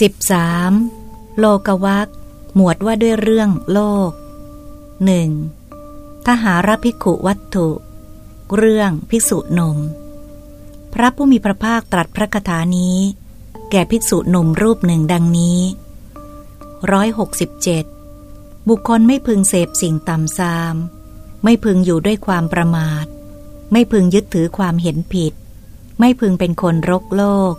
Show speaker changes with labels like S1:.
S1: 13. โลกวักหมวดว่าด้วยเรื่องโลก 1. ทหารภิกขุวัตถุ เรื่องภิกษุนม พระผู้มีพระภาคตรัสพระคาถานี้ แก่ภิกษุนมรูปหนึ่งดังนี้ร้อยหกสิบเจ็ดบุคคลไม่พึงเสพสิ่งต่ำซาม ไม่พึงอยู่ด้วยความประมาท ไม่พึงยึดถือความเห็นผิด ไม่พึงเป็นคนรกโลก